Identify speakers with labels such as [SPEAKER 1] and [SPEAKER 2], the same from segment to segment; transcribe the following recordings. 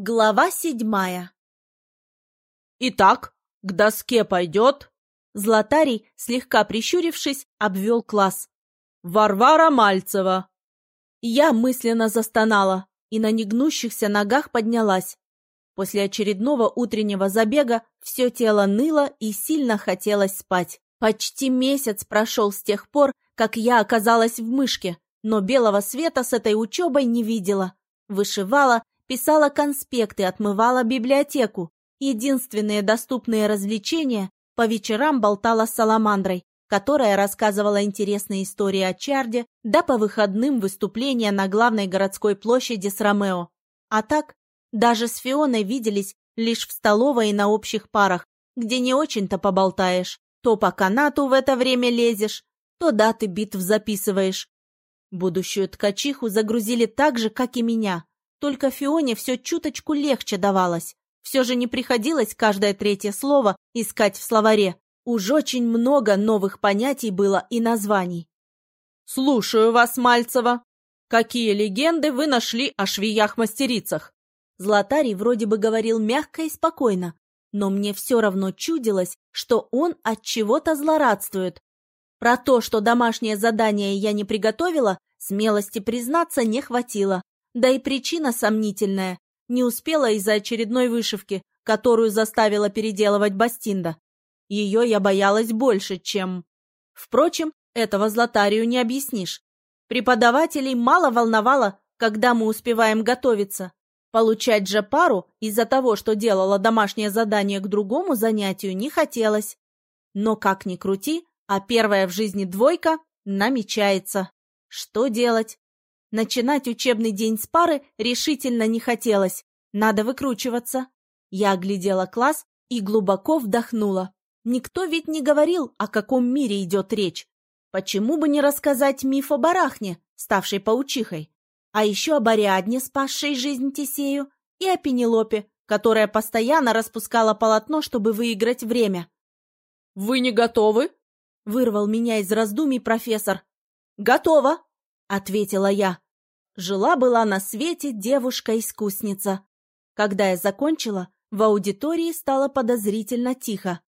[SPEAKER 1] Глава седьмая
[SPEAKER 2] «Итак, к доске пойдет?»
[SPEAKER 1] Златарий, слегка прищурившись, обвел класс.
[SPEAKER 2] «Варвара Мальцева!»
[SPEAKER 1] Я мысленно застонала и на негнущихся ногах поднялась. После очередного утреннего забега все тело ныло и сильно хотелось спать. Почти месяц прошел с тех пор, как я оказалась в мышке, но белого света с этой учебой не видела. Вышивала, писала конспекты, отмывала библиотеку. Единственные доступные развлечения по вечерам болтала с Саламандрой, которая рассказывала интересные истории о Чарде, да по выходным выступления на главной городской площади с Ромео. А так, даже с Фионой виделись лишь в столовой и на общих парах, где не очень-то поболтаешь. То по канату в это время лезешь, то даты битв записываешь. Будущую ткачиху загрузили так же, как и меня. Только Фионе все чуточку легче давалось. Все же не приходилось каждое третье слово искать в словаре. Уж очень много новых понятий было и названий.
[SPEAKER 2] «Слушаю вас, Мальцева. Какие легенды вы нашли о швеях-мастерицах?»
[SPEAKER 1] Златарий вроде бы говорил мягко и спокойно, но мне все равно чудилось, что он от чего-то злорадствует. Про то, что домашнее задание я не приготовила, смелости признаться не хватило. Да и причина сомнительная. Не успела из-за очередной вышивки, которую заставила переделывать Бастинда. Ее я боялась больше, чем... Впрочем, этого Златарию не объяснишь. Преподавателей мало волновало, когда мы успеваем готовиться. Получать же пару из-за того, что делала домашнее задание к другому занятию, не хотелось. Но как ни крути, а первая в жизни двойка намечается. Что делать? Начинать учебный день с пары решительно не хотелось. Надо выкручиваться. Я оглядела класс и глубоко вдохнула. Никто ведь не говорил, о каком мире идет речь. Почему бы не рассказать миф о барахне, ставшей паучихой? А еще о Ариадне, спасшей жизнь Тесею, и о Пенелопе, которая постоянно распускала полотно, чтобы выиграть время.
[SPEAKER 2] «Вы не готовы?»
[SPEAKER 1] — вырвал меня из раздумий профессор. «Готова!» — ответила я. Жила-была на свете девушка-искусница. Когда я закончила, в аудитории стало подозрительно тихо.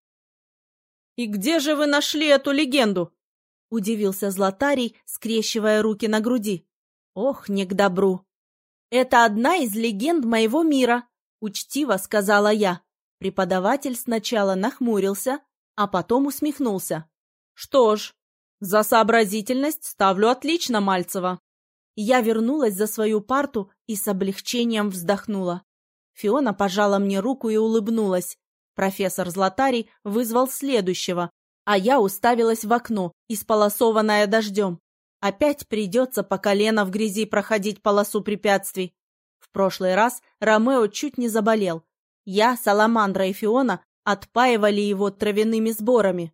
[SPEAKER 2] «И где же вы нашли эту легенду?»
[SPEAKER 1] — удивился Златарий, скрещивая руки на груди. «Ох, не к добру!» «Это одна из легенд моего мира», — учтиво сказала я. Преподаватель сначала нахмурился, а потом усмехнулся.
[SPEAKER 2] «Что ж, за сообразительность ставлю отлично, Мальцева.
[SPEAKER 1] Я вернулась за свою парту и с облегчением вздохнула. Фиона пожала мне руку и улыбнулась. Профессор Златарий вызвал следующего, а я уставилась в окно, исполосованное дождем. Опять придется по колено в грязи проходить полосу препятствий. В прошлый раз Ромео чуть не заболел. Я, Саламандра и Фиона отпаивали его травяными сборами.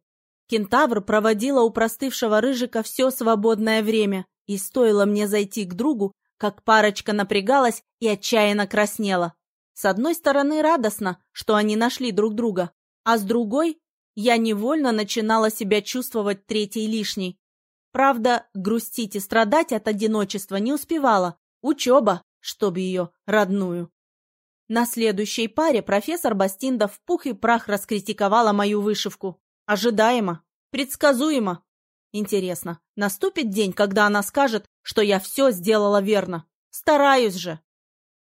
[SPEAKER 1] Кентавр проводила у простывшего рыжика все свободное время, и стоило мне зайти к другу, как парочка напрягалась и отчаянно краснела. С одной стороны, радостно, что они нашли друг друга, а с другой, я невольно начинала себя чувствовать третьей лишней. Правда, грустить и страдать от одиночества не успевала. Учеба, чтоб ее родную. На следующей паре профессор Бастинда в пух и прах раскритиковала мою вышивку. Ожидаемо, предсказуемо. Интересно, наступит день, когда она скажет, что я все сделала верно? Стараюсь же.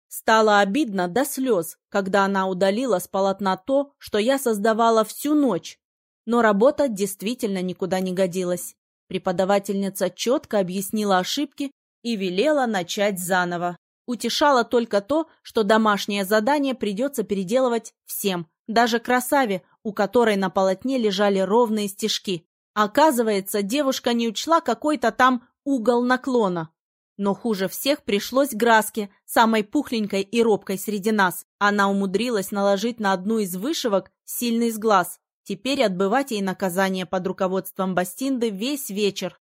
[SPEAKER 1] Стало обидно до слез, когда она удалила с полотна то, что я создавала всю ночь. Но работа действительно никуда не годилась. Преподавательница четко объяснила ошибки и велела начать заново. Утешало только то, что домашнее задание придется переделывать всем, даже красаве, у которой на полотне лежали ровные стежки. Оказывается, девушка не учла какой-то там угол наклона. Но хуже всех пришлось Граске, самой пухленькой и робкой среди нас. Она умудрилась наложить на одну из вышивок сильный сглаз. Теперь отбывать ей наказание под руководством Бастинды весь вечер.